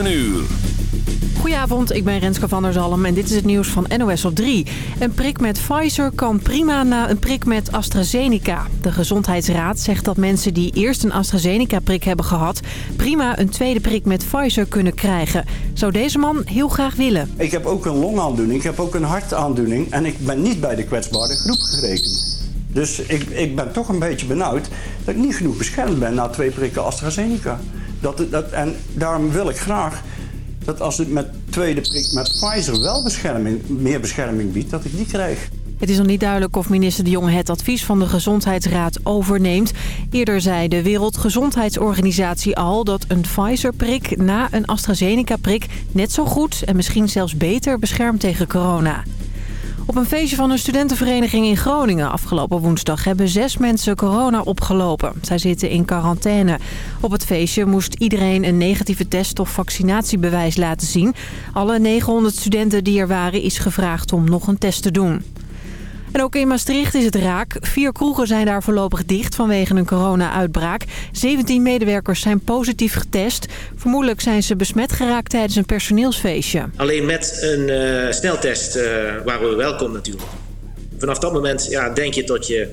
7 uur. Goedenavond, ik ben Renske van der Zalm en dit is het nieuws van NOS op 3. Een prik met Pfizer kan prima na een prik met AstraZeneca. De Gezondheidsraad zegt dat mensen die eerst een AstraZeneca-prik hebben gehad... prima een tweede prik met Pfizer kunnen krijgen. Zou deze man heel graag willen. Ik heb ook een longaandoening, ik heb ook een hartaandoening... en ik ben niet bij de kwetsbare groep gerekend. Dus ik, ik ben toch een beetje benauwd dat ik niet genoeg beschermd ben na twee prikken AstraZeneca. Dat, dat, en daarom wil ik graag dat als het met tweede prik met Pfizer wel bescherming, meer bescherming biedt, dat ik die krijg. Het is nog niet duidelijk of minister De Jonge het advies van de Gezondheidsraad overneemt. Eerder zei de Wereldgezondheidsorganisatie al dat een Pfizer-prik na een AstraZeneca-prik net zo goed en misschien zelfs beter beschermt tegen corona. Op een feestje van een studentenvereniging in Groningen afgelopen woensdag hebben zes mensen corona opgelopen. Zij zitten in quarantaine. Op het feestje moest iedereen een negatieve test of vaccinatiebewijs laten zien. Alle 900 studenten die er waren is gevraagd om nog een test te doen. En ook in Maastricht is het raak. Vier kroegen zijn daar voorlopig dicht vanwege een corona-uitbraak. 17 medewerkers zijn positief getest. Vermoedelijk zijn ze besmet geraakt tijdens een personeelsfeestje. Alleen met een uh, sneltest uh, waren we welkom natuurlijk. Vanaf dat moment ja, denk je dat je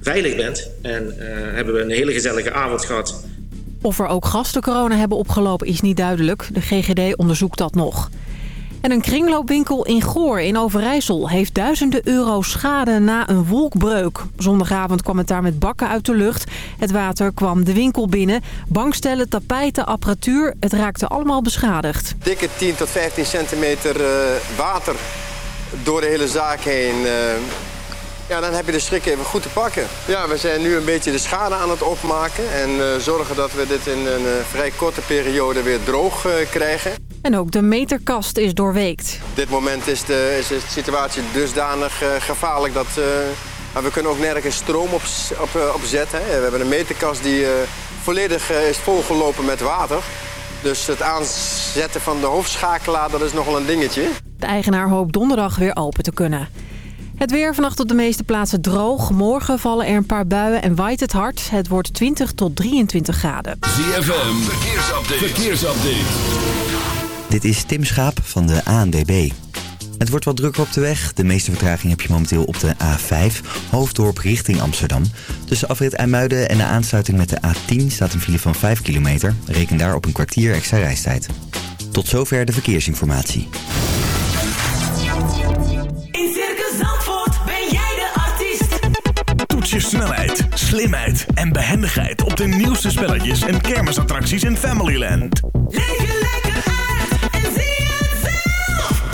veilig bent. En uh, hebben we een hele gezellige avond gehad. Of er ook gasten corona hebben opgelopen is niet duidelijk. De GGD onderzoekt dat nog. En een kringloopwinkel in Goor in Overijssel heeft duizenden euro schade na een wolkbreuk. Zondagavond kwam het daar met bakken uit de lucht. Het water kwam de winkel binnen. Bankstellen, tapijten, apparatuur, het raakte allemaal beschadigd. Dikke 10 tot 15 centimeter uh, water door de hele zaak heen. Uh, ja, dan heb je de schrik even goed te pakken. Ja, we zijn nu een beetje de schade aan het opmaken... en uh, zorgen dat we dit in een vrij korte periode weer droog krijgen. En ook de meterkast is doorweekt. Op dit moment is de, is de situatie dusdanig uh, gevaarlijk dat uh, we kunnen ook nergens stroom op, op, uh, op zetten. We hebben een meterkast die volledig is volgelopen met water. Dus het aanzetten van de hoofdschakelaar, dat is nogal een dingetje. De eigenaar hoopt donderdag weer open te kunnen. Het weer vannacht op de meeste plaatsen droog. Morgen vallen er een paar buien en waait het hard. Het wordt 20 tot 23 graden. ZFM, verkeersupdate. verkeersupdate. Dit is Tim Schaap van de ANDB. Het wordt wat drukker op de weg. De meeste vertraging heb je momenteel op de A5, hoofddorp richting Amsterdam. Tussen afrit IJmuiden en de aansluiting met de A10 staat een file van 5 kilometer. Reken daar op een kwartier extra reistijd. Tot zover de verkeersinformatie. In Circus Zandvoort ben jij de artiest. Toets je snelheid, slimheid en behendigheid op de nieuwste spelletjes en kermisattracties in Familyland. Leef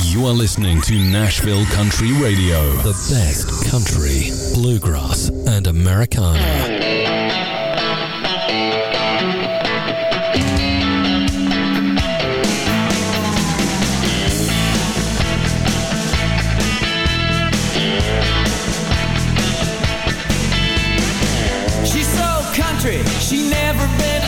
You are listening to Nashville Country Radio. The best country, bluegrass, and Americana. She's so country, she never been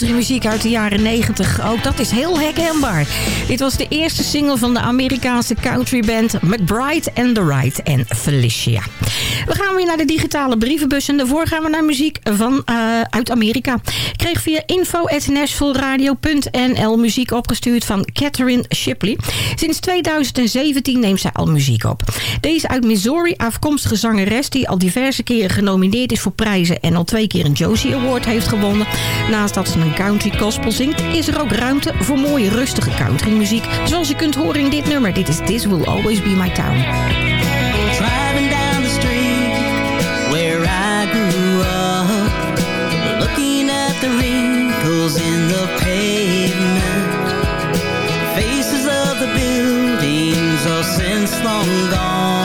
Country-muziek uit de jaren 90. Ook dat is heel herkenbaar. Dit was de eerste single van de Amerikaanse countryband McBride and the Right en Felicia. We gaan weer naar de digitale brievenbus en daarvoor gaan we naar muziek van eh, uit Amerika. Kreeg via info.nashvilleradio.nl muziek opgestuurd van Catherine Shipley. Sinds 2017 neemt zij al muziek op. Deze uit Missouri afkomstige zangeres die al diverse keren genomineerd is voor prijzen... en al twee keer een Josie Award heeft gewonnen. Naast dat ze een country gospel zingt... is er ook ruimte voor mooie rustige country muziek. Zoals je kunt horen in dit nummer. Dit is This Will Always Be My Town. buildings are since long gone.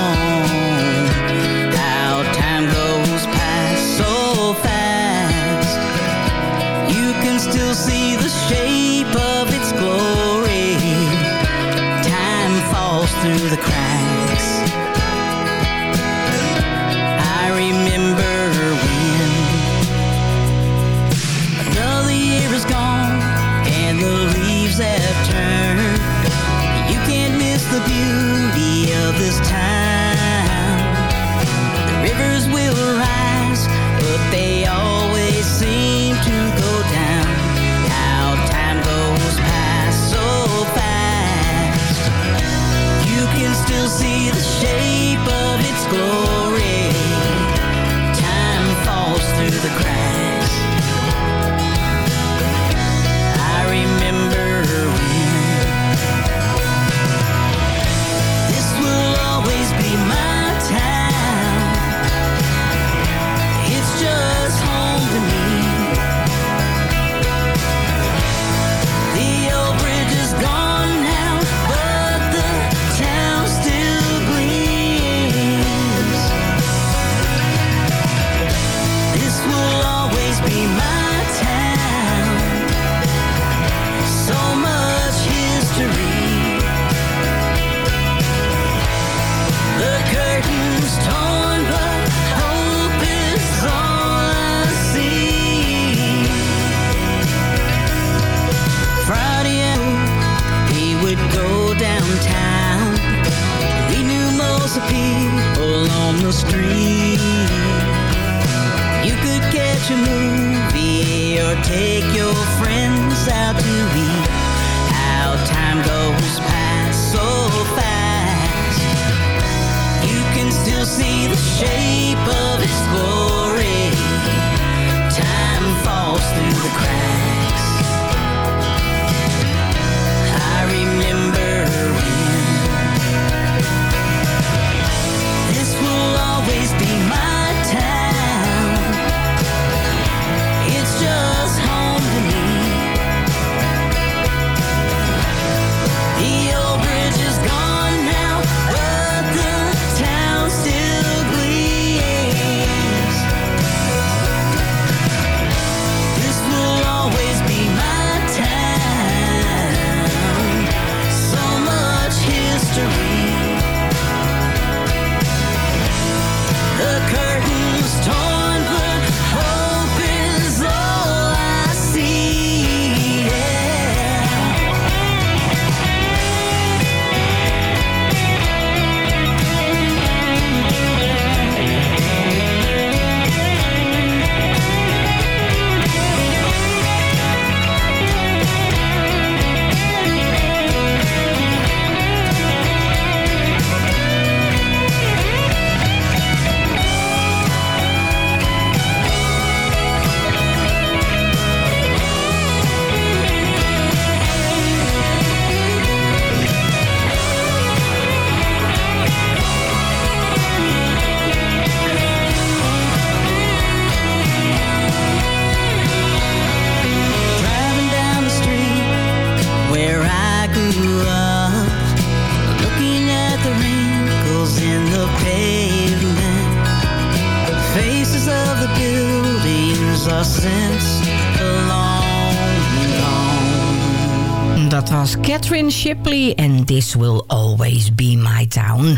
En This Will Always Be My Town.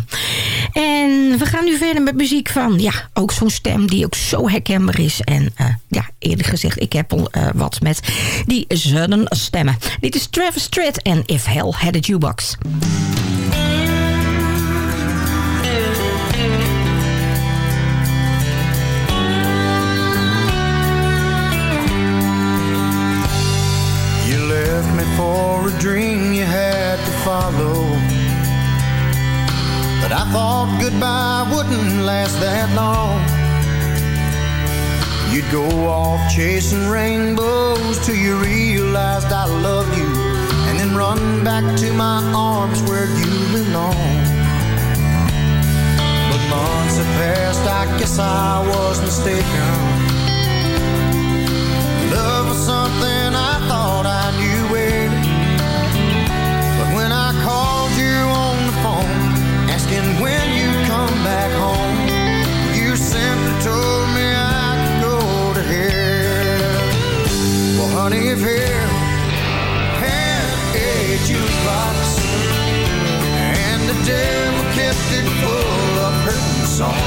En we gaan nu verder met muziek van, ja, ook zo'n stem die ook zo herkenbaar is. En uh, ja, eerlijk gezegd, ik heb al uh, wat met die zunnen stemmen. Dit is Travis Tritt en If Hell Had a Jukebox. Dream you had to follow. But I thought goodbye wouldn't last that long. You'd go off chasing rainbows till you realized I loved you. And then run back to my arms where you belong. But months have passed, I guess I was mistaken. Love was something I thought I Honey, if had a jukebox and the devil kept it full of hurting songs,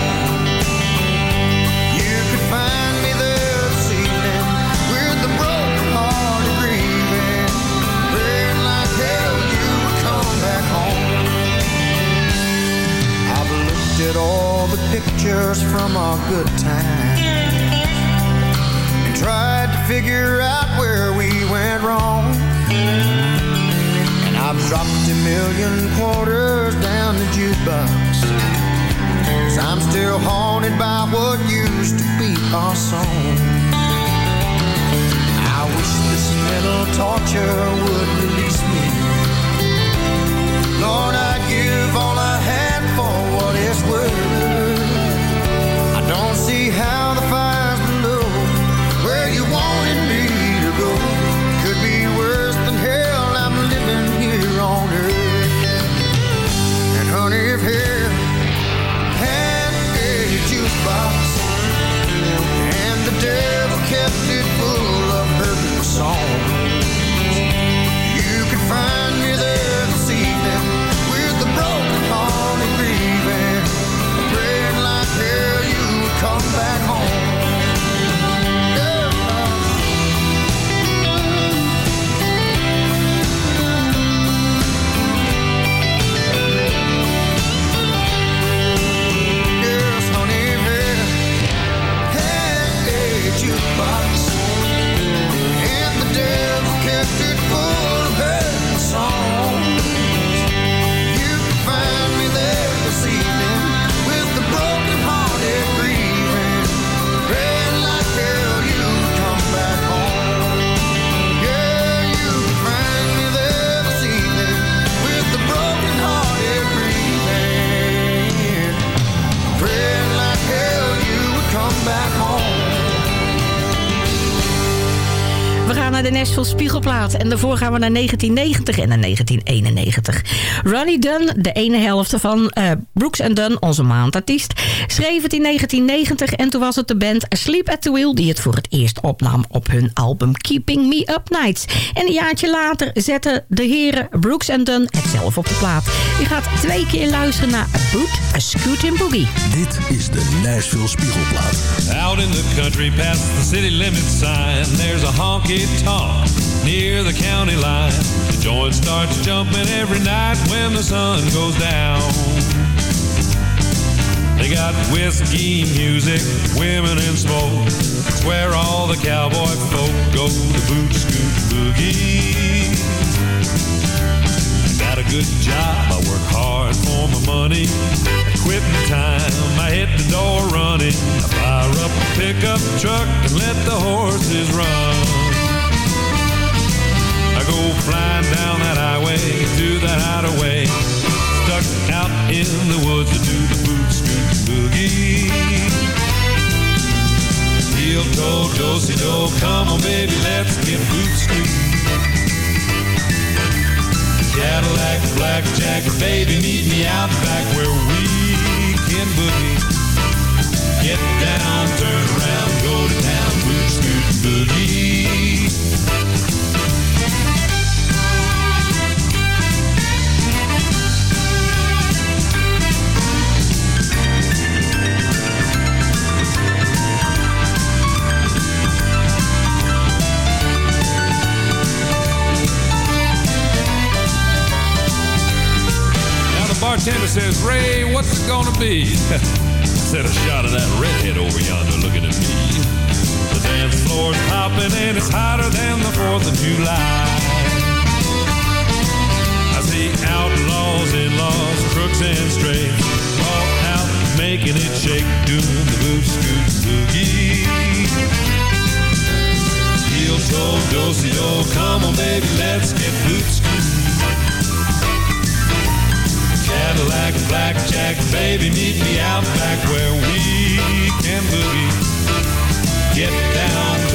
Nashville Spiegelplaat. En daarvoor gaan we naar 1990 en naar 1991. Ronnie Dunn, de ene helft van eh, Brooks Dunn, onze maandartiest, schreef het in 1990. En toen was het de band Sleep at the Wheel die het voor het eerst opnam op hun album Keeping Me Up Nights. En een jaartje later zetten de heren Brooks Dunn het zelf op de plaat. Je gaat twee keer luisteren naar A Boot, A Scootin' Boogie. Dit is de Nashville Spiegelplaat. Out in the country past the city limit sign, there's a honky tonk near the county line. The joint starts jumping every night when the sun goes down. They got whiskey, music, women and smoke. It's where all the cowboy folk go to boot scoot boogie. Got a good job, I work hard for my money. At quitting time, I hit the door running. I fire up a pickup truck and let the horses run. I go flying down that highway to the hideaway. Stuck out in the woods to do the boot scoot boogie. Heel toe, do do, come on baby, let's get boot scoot. Cadillac, blackjack, baby, meet me out back where we can boogie. Get down, turn around, go to town, boot scoot boogie. Bartender says, Ray, what's it gonna be? Said, a shot of that redhead over yonder looking at me. The dance floor's popping and it's hotter than the 4th of July. I see outlaws, in-laws, crooks and strays all out making it shake, doing the boot scoot boogie. Heel toe, do, come on baby, let's get boot scoot. Cadillac, blackjack, baby, meet me out back where we can boogie. Get down,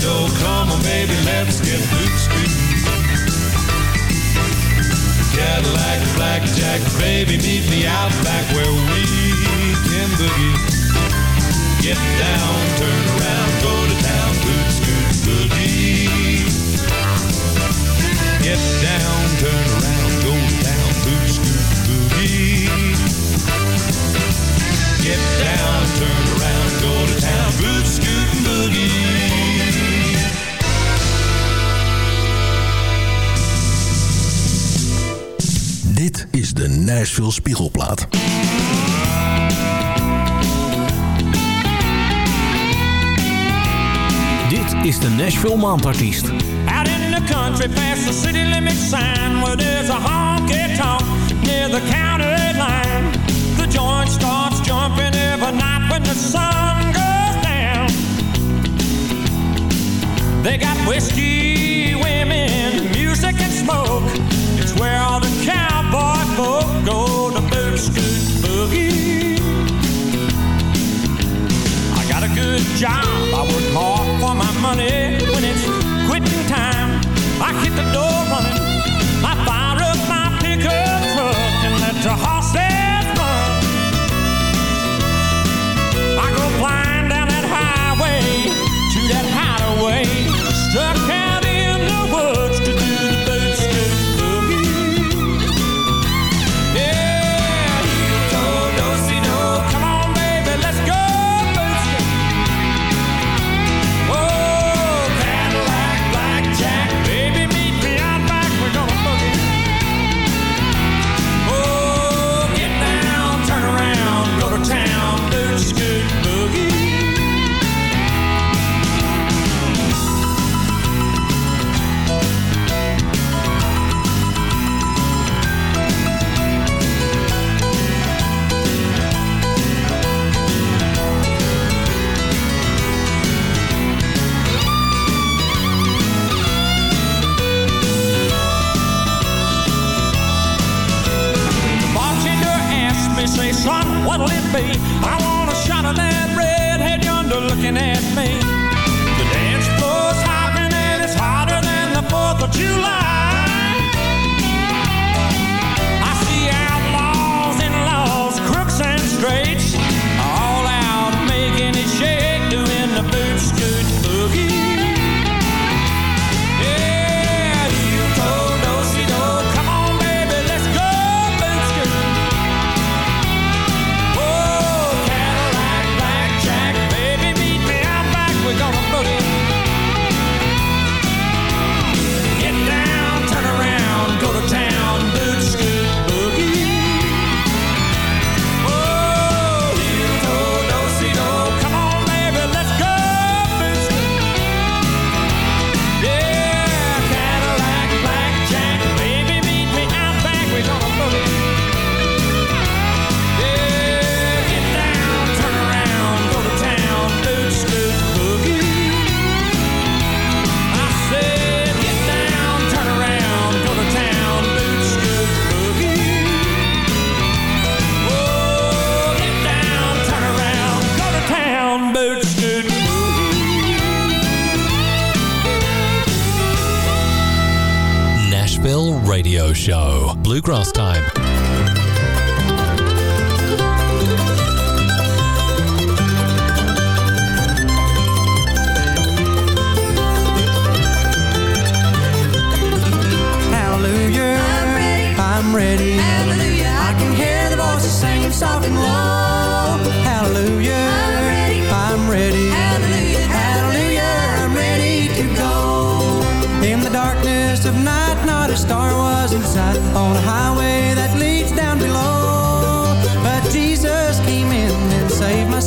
do si come on baby, let's get boot scoot. Cadillac, blackjack, baby, meet me out back where we can boogie. Get down, turn around, go to town, boot scoot boogie. Get down, turn around, go to town, boot scoot boogie. Get down, turn around, go to Dit is de Nashville Spiegelplaat. Dit is de Nashville Maandartiest. Out in the country past the city limit sign where there's a honky tonk near the county line. The joint starts jumping every night when the sun goes down. They got whiskey, women, music and smoke. It's where all the cowboy boogie. I got a good job. I work hard for my money. When it's quitting time, I hit the door running. I fire up my pickup truck and let the horses son, what'll it be? I want a shot of that redhead yonder looking at me. The dance floor's hopping and it's hotter than the 4th of July.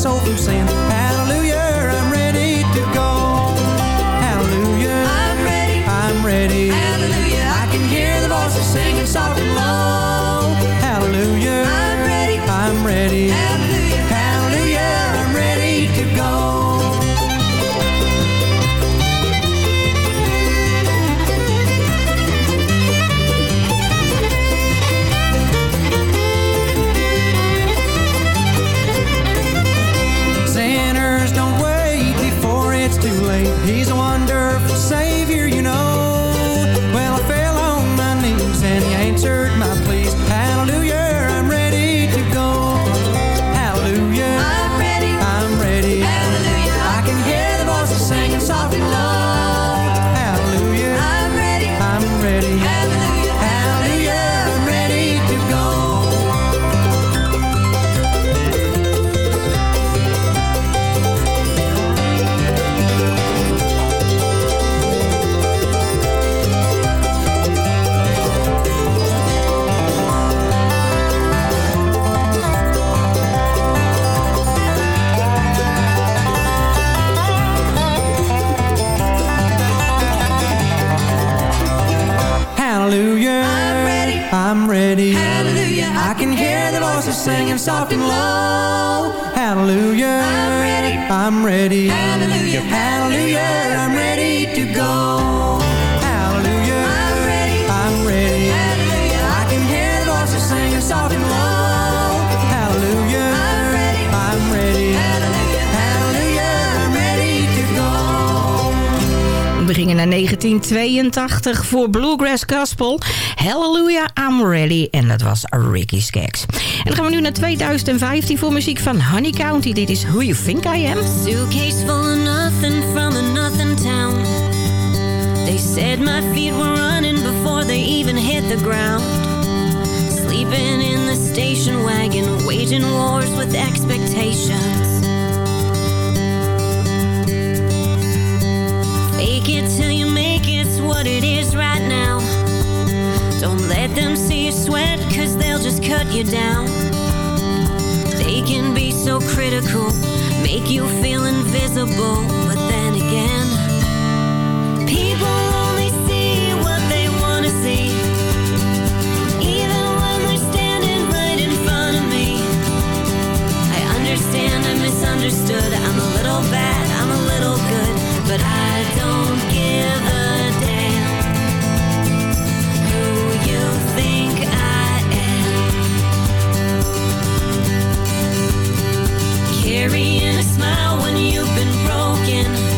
Soul from sin. Singing soft and low. Hallelujah. I'm ready. I'm ready. Hallelujah. Hallelujah. We gingen naar 1982 voor Bluegrass Gospel. Hallelujah, I'm ready. En dat was Ricky Skaggs. En dan gaan we nu naar 2015 voor muziek van Honey County. Dit is Who You Think I Am. Suitcase full of nothing from a nothing town. They said my feet were running before they even hit the ground. Sleeping in the station wagon, waging wars with expectations. Fake it till you make it's what it is right now. Don't let them see you sweat, cause they'll just cut you down. They can be so critical, make you feel invisible, but then again, people only see what they wanna see. Even when they're standing right in front of me. I understand I'm misunderstood, I'm a little bad, Carrying a smile when you've been broken.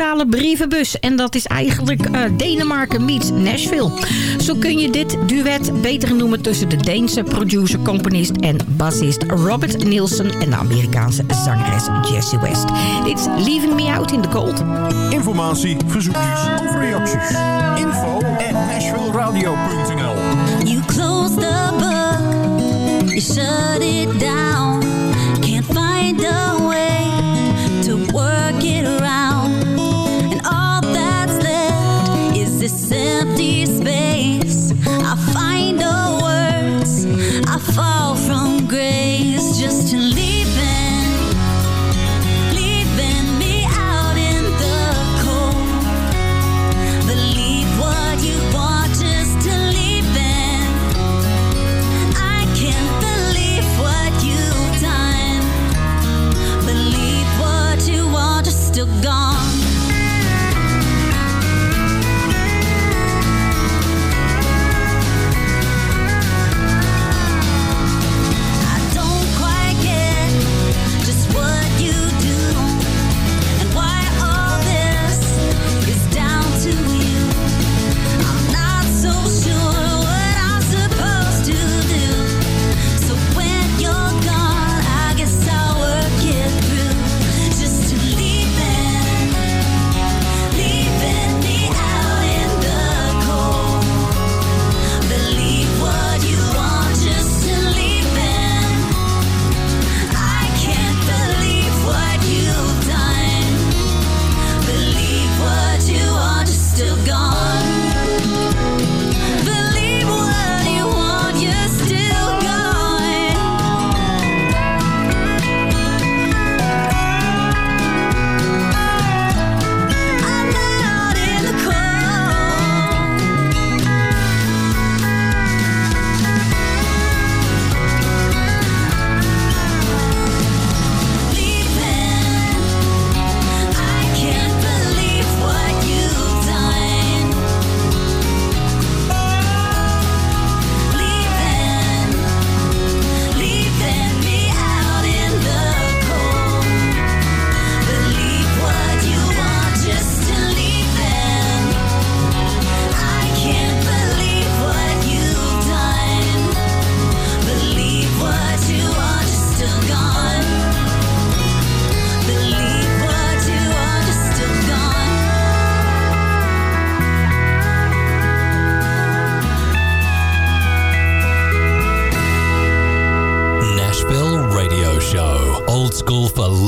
Digitale brievenbus. En dat is eigenlijk eh, Denemarken meets Nashville. Zo kun je dit duet beter noemen tussen de Deense producer, componist en bassist Robert Nielsen en de Amerikaanse zangeres Jessie West. Dit is Leaving Me Out in the Cold. Informatie, verzoekjes of reacties. Info at nashvilleradio.nl You close the book, you shut it down. Can't find a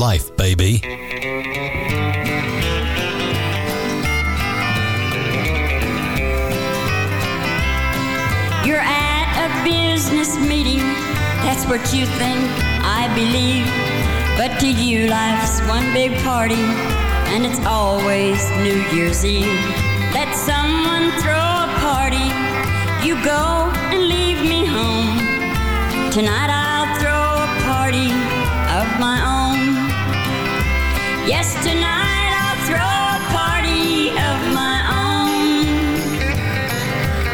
life, baby. You're at a business meeting, that's what you think, I believe. But to you, life's one big party, and it's always New Year's Eve. Let someone throw a party, you go and leave me home. Tonight I'll throw a party of my own. Yes, tonight I'll throw a party of my own.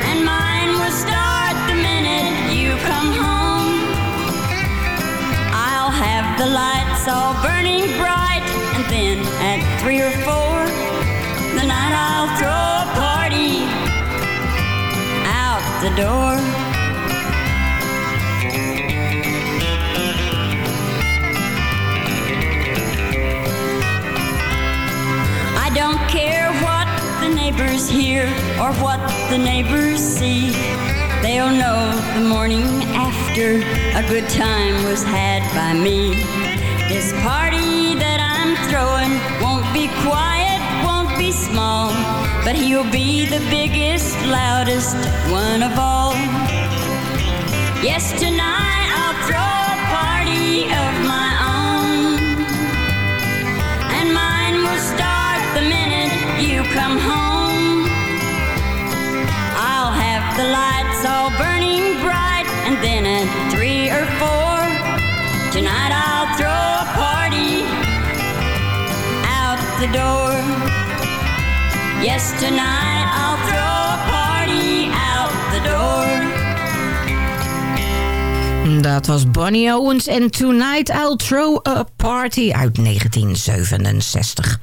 And mine will start the minute you come home. I'll have the lights all burning bright, and then at three or four, the night I'll throw a party out the door. Neighbors hear or what the neighbors see. They'll know the morning after a good time was had by me. This party that I'm throwing won't be quiet, won't be small, but he'll be the biggest, loudest one of all. Yes, tonight I'll throw a party of my own. And mine will start the minute you come home. The lights all burning bright, and then at three or four, tonight I'll throw a party out the door. Yes, tonight Dat was Bonnie Owens en Tonight I'll Throw a Party uit 1967.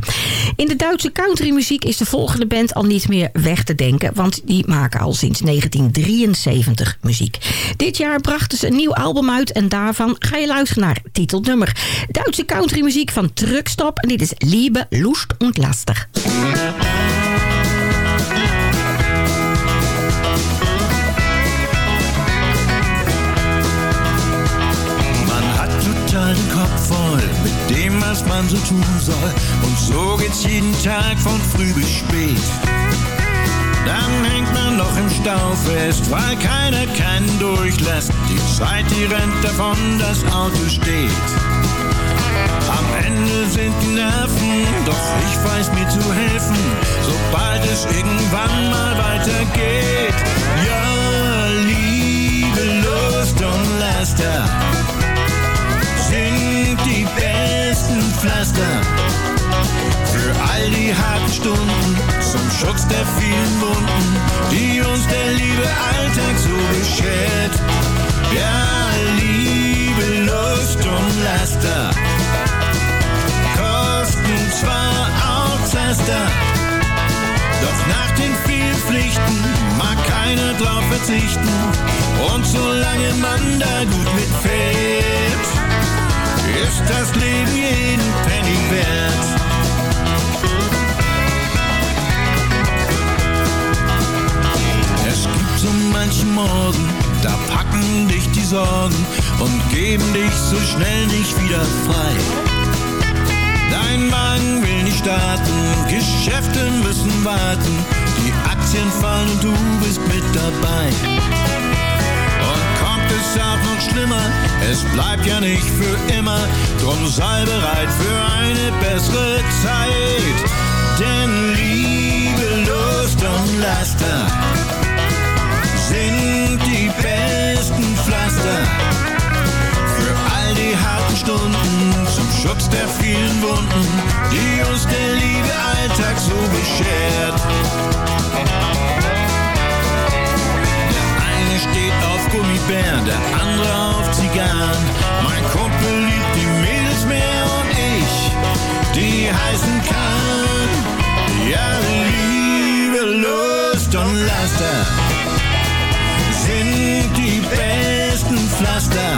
In de Duitse countrymuziek is de volgende band al niet meer weg te denken... want die maken al sinds 1973 muziek. Dit jaar brachten ze een nieuw album uit en daarvan ga je luisteren naar titelnummer. Duitse countrymuziek van Truckstop en dit is Liebe, Lust und Laster. Was man so tun soll. Und so geht's jeden Tag von früh bis spät. Dann hängt man noch im Stau fest, weil keiner keinen durchlässt. Die Zeit, die rennt davon, das Auto steht. Am Ende sind die Nerven, doch ich weiß mir zu helfen, sobald es irgendwann mal weitergeht. Ja, Liebe, Lust und Laster harten Stunden zum Schutz der vielen Wunden, die uns der liebe Alltag so beschert. Ja, Liebe, Lust und Laster kosten zwar auch Zaster, doch nach den vielen Pflichten mag keiner drauf verzichten. Und solange man da gut mitfährt, ist das Leben jeden Penny Sorgen und geben dich so schnell nicht wieder frei. Dein Wagen will nicht starten, Geschäfte müssen warten, die Aktien fallen und du bist mit dabei. Und kommt es auch noch schlimmer, es bleibt ja nicht für immer, drum sei bereit für eine bessere Zeit. Denn Liebe, Lust und Laster Pflaster für all die harten Stunden zum Schutz der vielen Wunden, die uns der liebe Alltag so beschert. Der eine steht auf Gummibären, der andere auf Zigarren. Mein Kumpel liebt die Mädels mehr und ich, die heißen kann. Ja, Liebe, Lust und Laster sind die besten Pflaster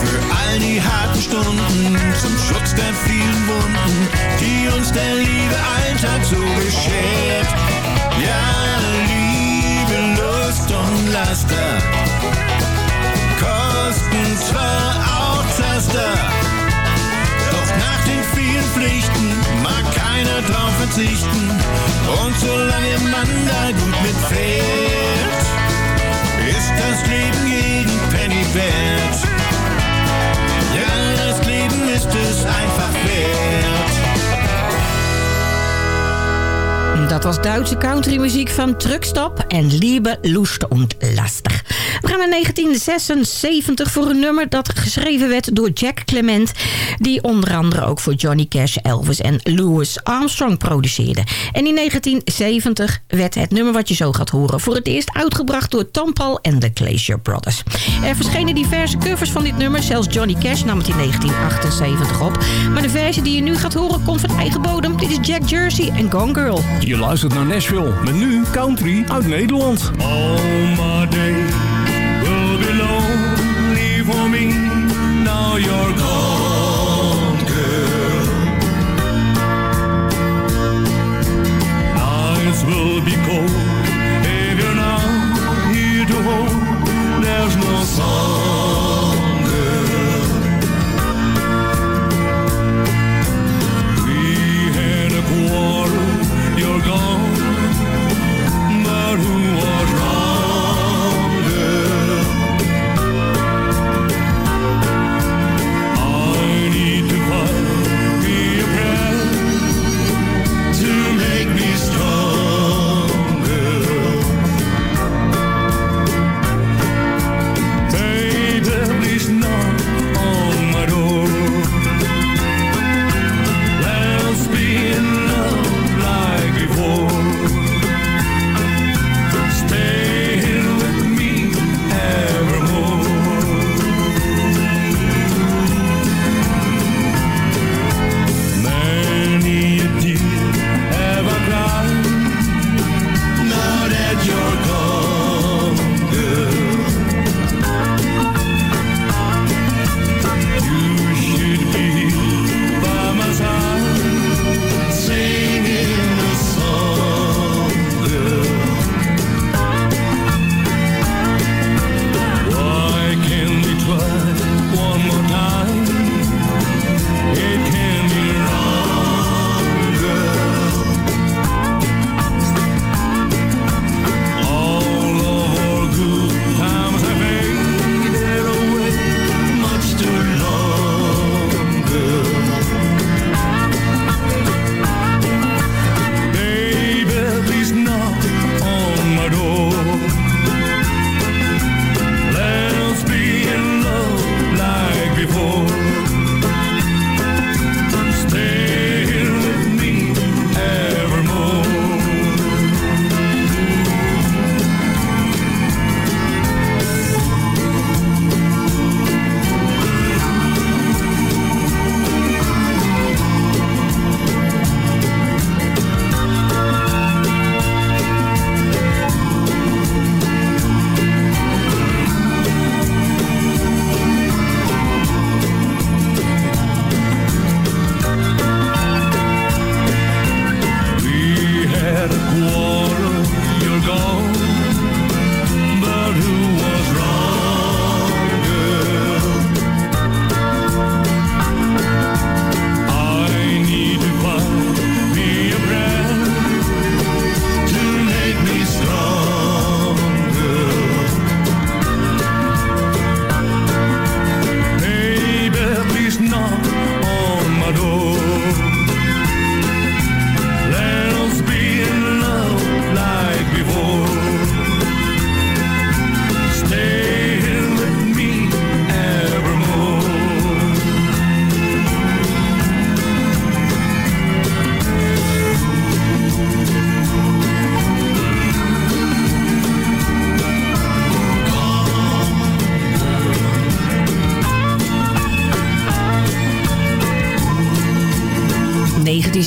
für all die harten Stunden zum Schutz der vielen Wunden, die uns der liebe Alltag so beschert. Ja, Liebe, Lust und Laster kosten zwar auch Zaster, doch nach den vielen Pflichten mag keiner drauf verzichten. Und solange man da gut mitfährt, ist das Leben jeden Penny wert. Ja, das Leben ist es einfach wert. Dat was Duitse countrymuziek van Truckstop en Liebe, Lust und Laster. We gaan naar 1976 voor een nummer dat geschreven werd door Jack Clement... die onder andere ook voor Johnny Cash, Elvis en Louis Armstrong produceerde. En in 1970 werd het nummer wat je zo gaat horen... voor het eerst uitgebracht door Tom en de Glacier Brothers. Er verschenen diverse covers van dit nummer. Zelfs Johnny Cash nam het in 1978 op. Maar de versie die je nu gaat horen komt van eigen bodem. Dit is Jack Jersey en Gone Girl. Luistert naar Nashville met nu country uit Nederland. All my days will be lonely for me. Now you're gone, girl. Nights will be cold if you're not here to hold. There's no song, quarrel,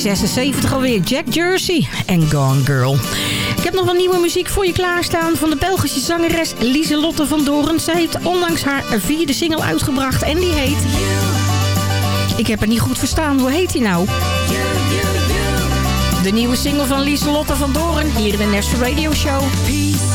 1976 alweer. Jack Jersey en Gone Girl. Ik heb nog wat nieuwe muziek voor je klaarstaan van de Belgische zangeres Lieselotte van Doren. Zij heeft onlangs haar vierde single uitgebracht en die heet... Ik heb het niet goed verstaan. Hoe heet die nou? De nieuwe single van Lieselotte van Doren hier in de National Radio Show. Peace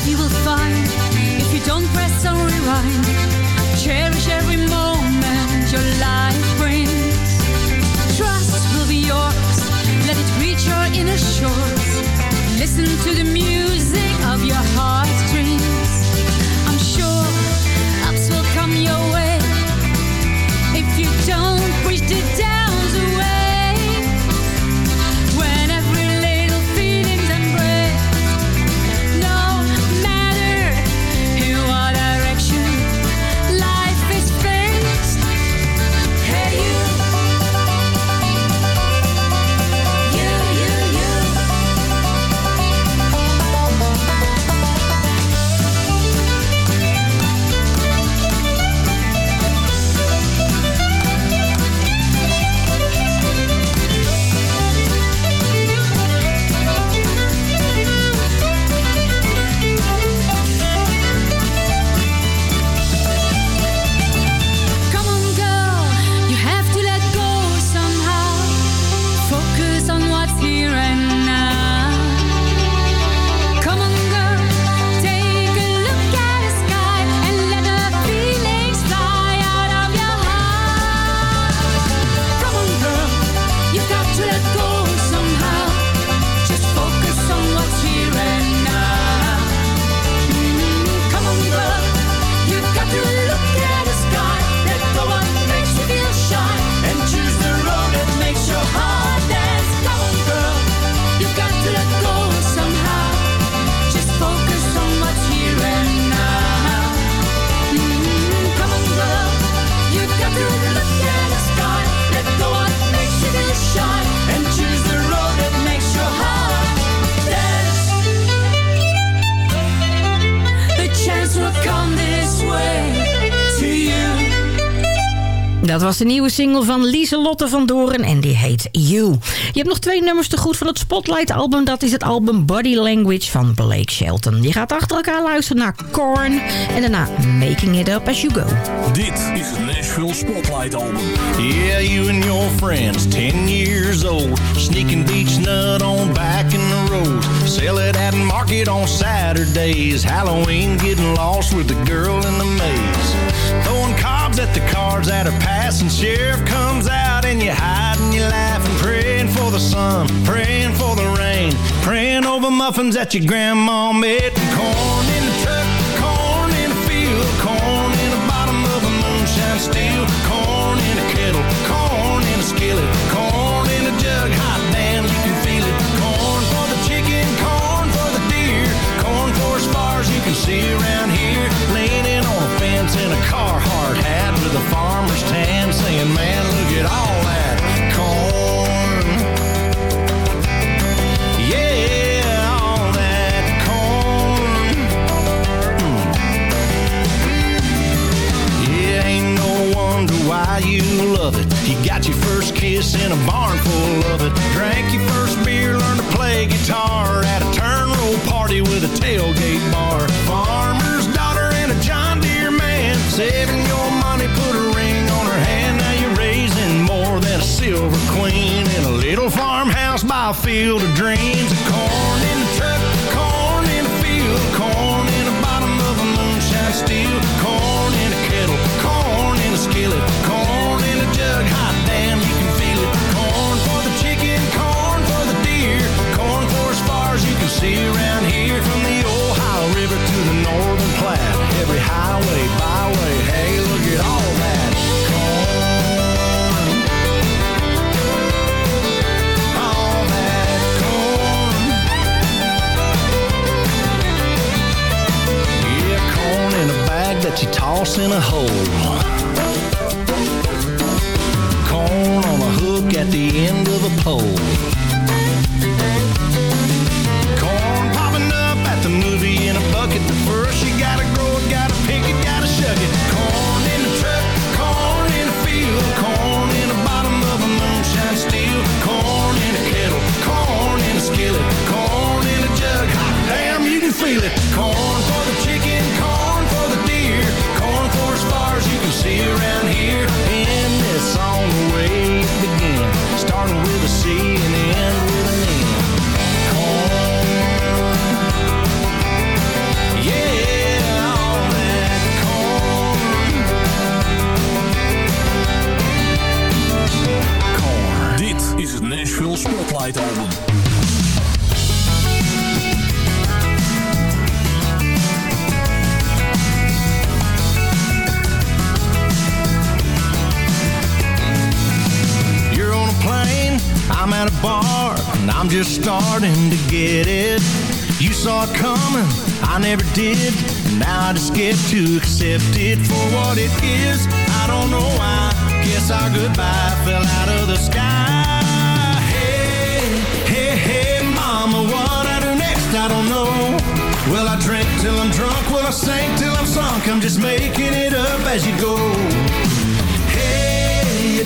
Love you will find if you don't press or rewind. Cherish every moment your life brings. Trust will be yours. Let it reach your inner shores. Listen to the music Dat was de nieuwe single van Lieselotte van Doren en die heet You. Je hebt nog twee nummers te goed van het Spotlight-album. Dat is het album Body Language van Blake Shelton. Je gaat achter elkaar luisteren naar Korn en daarna Making It Up As You Go. Dit is het Nashville Spotlight Album. Yeah, you and your friends, 10 years old. Sneaking beach nut on back in the road. Sell it at market on Saturdays. Halloween, getting lost with the girl in the maze. Throwing cobs at the cars that are passing. Sheriff comes out and you hide and you laugh and praying for the sun, praying for the rain, praying over muffins that your grandma made. Corn saying, man, look at all that corn. Yeah, all that corn. Yeah, ain't no wonder why you love it. You got your first kiss in a barn full of it. Drank your first beer, learned to play guitar at a turn roll party with a tailgate bar. Farmer's daughter and a John Deere man. Saving your money, put a silver queen in a little farmhouse by a field of dreams. Corn in the truck, corn in the field, corn in the bottom of a moonshine steel, corn in a kettle, corn in a skillet, corn in a jug. Hot damn, you can feel it. Corn for the chicken, corn for the deer, corn for as far as you can see around here from the Ohio River to the Northern Platte. Every highway toss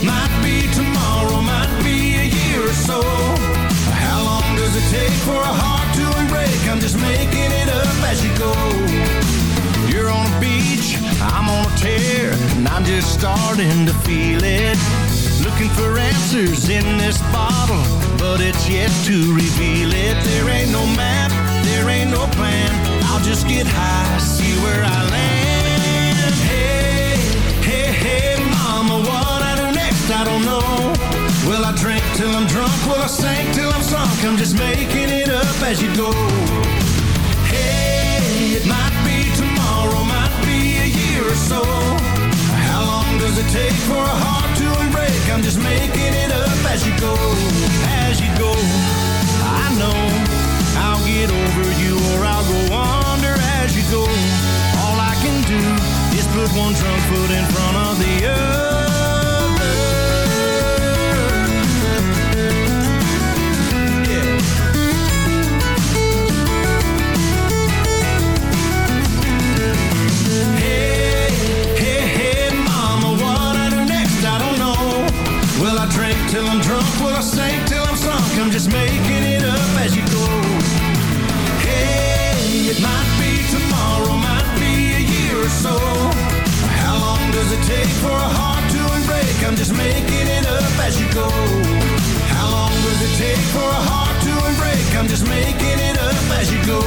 might be tomorrow, might be a year or so. How long does it take for a heart to break? I'm just making it up as you go. You're on a beach, I'm on a tear, and I'm just starting to feel it. Looking for answers in this bottle, but it's yet to reveal it. There ain't no map, there ain't no plan. I'll just get high, see where I land. Hey, hey, hey, mama, what next, I don't know. Will I drink till I'm drunk? Will I sing till I'm sunk? I'm just making it up as you go. Hey, it might be tomorrow, might be a year or so. How long does it take for a heart to break? I'm just making it up as you go, as you go. I know I'll get over you or I'll go under as you go. All I can do is put one drunk foot in front of the other. Go. How long does it take for a heart to break? I'm just making it up as you go,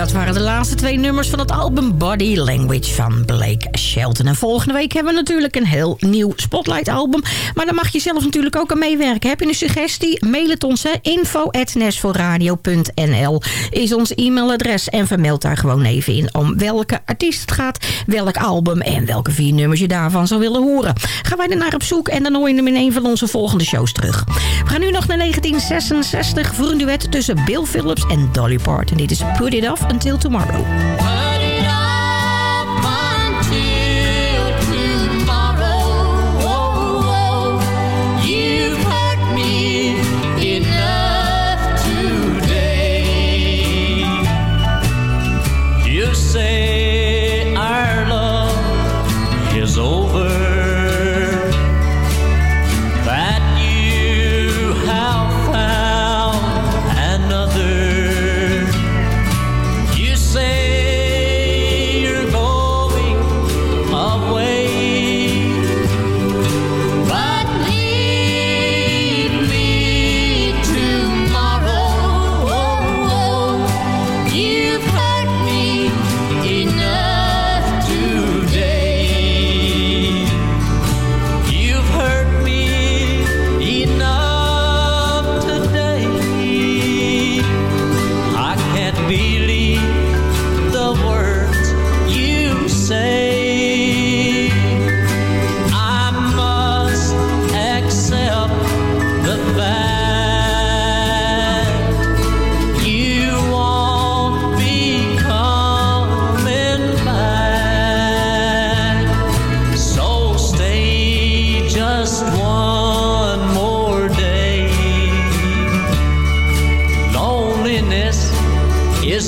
Dat waren de laatste twee nummers van het album Body Language van Blake Shelton. En volgende week hebben we natuurlijk een heel nieuw Spotlight album. Maar daar mag je zelf natuurlijk ook aan meewerken. Heb je een suggestie? Mail het ons. info.nl is ons e-mailadres. En vermeld daar gewoon even in om welke artiest het gaat. Welk album en welke vier nummers je daarvan zou willen horen. Gaan wij er naar op zoek en dan hoor je hem in een van onze volgende shows terug. We gaan nu nog naar 1966 voor een duet tussen Bill Phillips en Dolly Parton. Dit is Put It Off Until Tomorrow.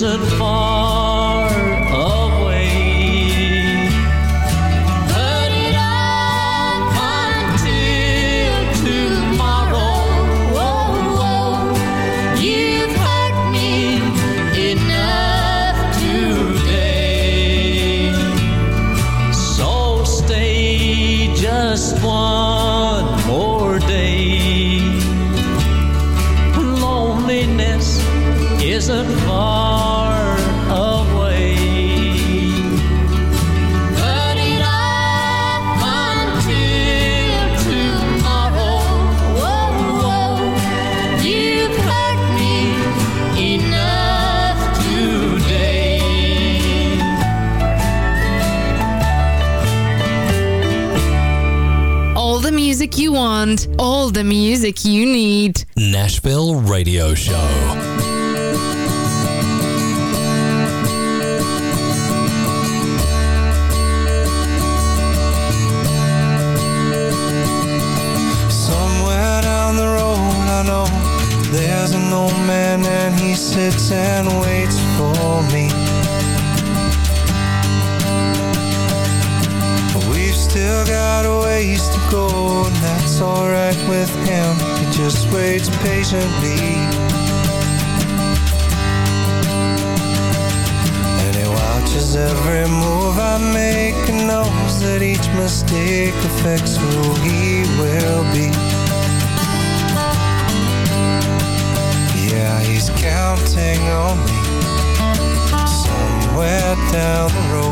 distant fall. Music want, all the music you need. Nashville Radio Show. Somewhere down the road, I know there's an old man and he sits and waits for me. We've still got a ways to go, and that's alright with him. He just waits patiently. And he watches every move I make and knows that each mistake affects who he will be. Yeah, he's counting on me somewhere down the road.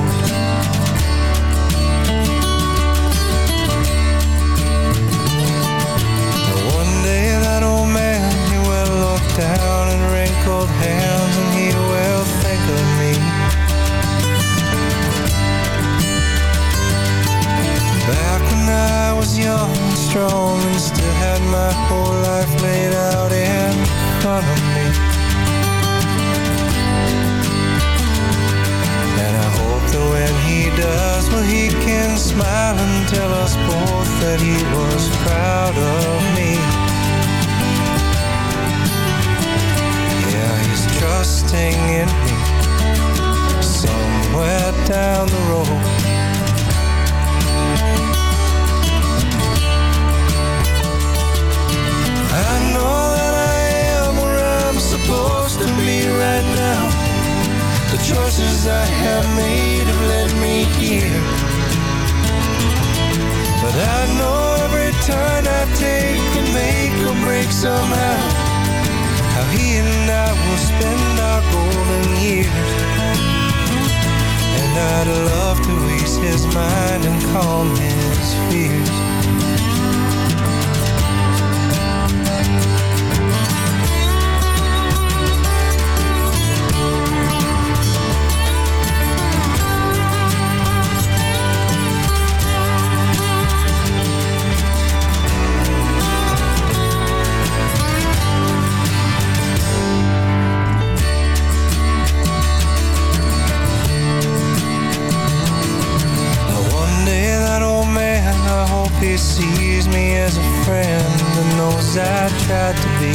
Knows I tried to be.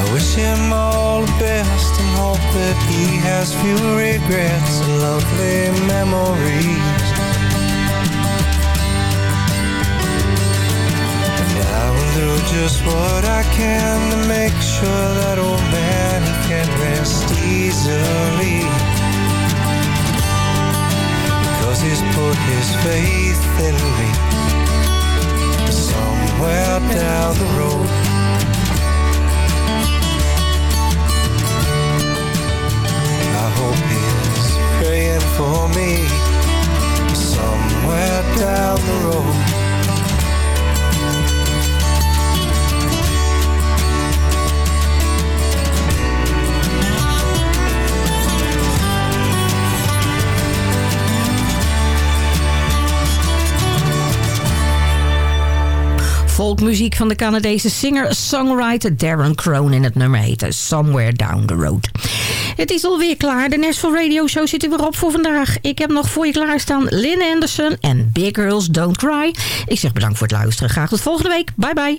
I wish him all the best and hope that he has few regrets and lovely memories. And I will do just what I can to make sure that old man he can rest easily. Because he's put his faith in me somewhere down the road. I hope he's praying for me somewhere down the road. folkmuziek van de Canadese singer-songwriter Darren Crone. in het nummer heette Somewhere Down the Road. Het is alweer klaar. De Nashville Radio Show zit er weer op voor vandaag. Ik heb nog voor je klaarstaan Lynn Anderson en Big Girls Don't Cry. Ik zeg bedankt voor het luisteren. Graag tot volgende week. Bye bye.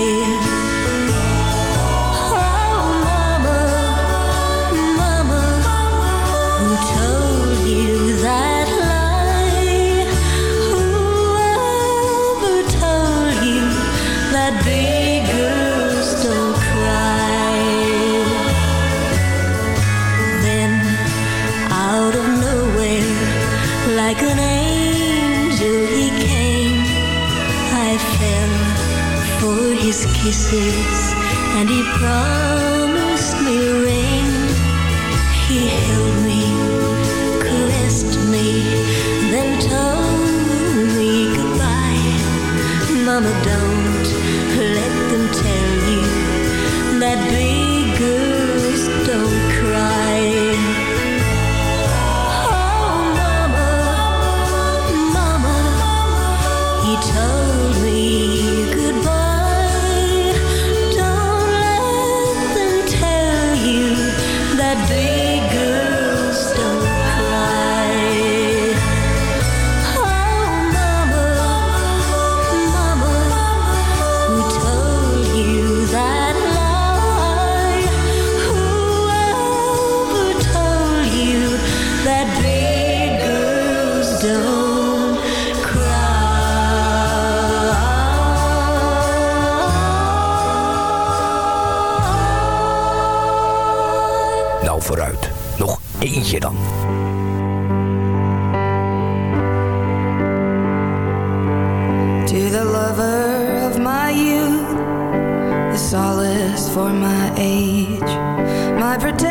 kisses and he promised je dan? To the lover of my youth, the solace for my age, my protection.